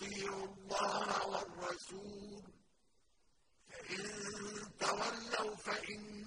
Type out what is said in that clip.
وَأَطِيعُوا اللَّهَ وَالرَّسُولَ ۚ. فَإِن تَوَلَّوْا فَإِنَّ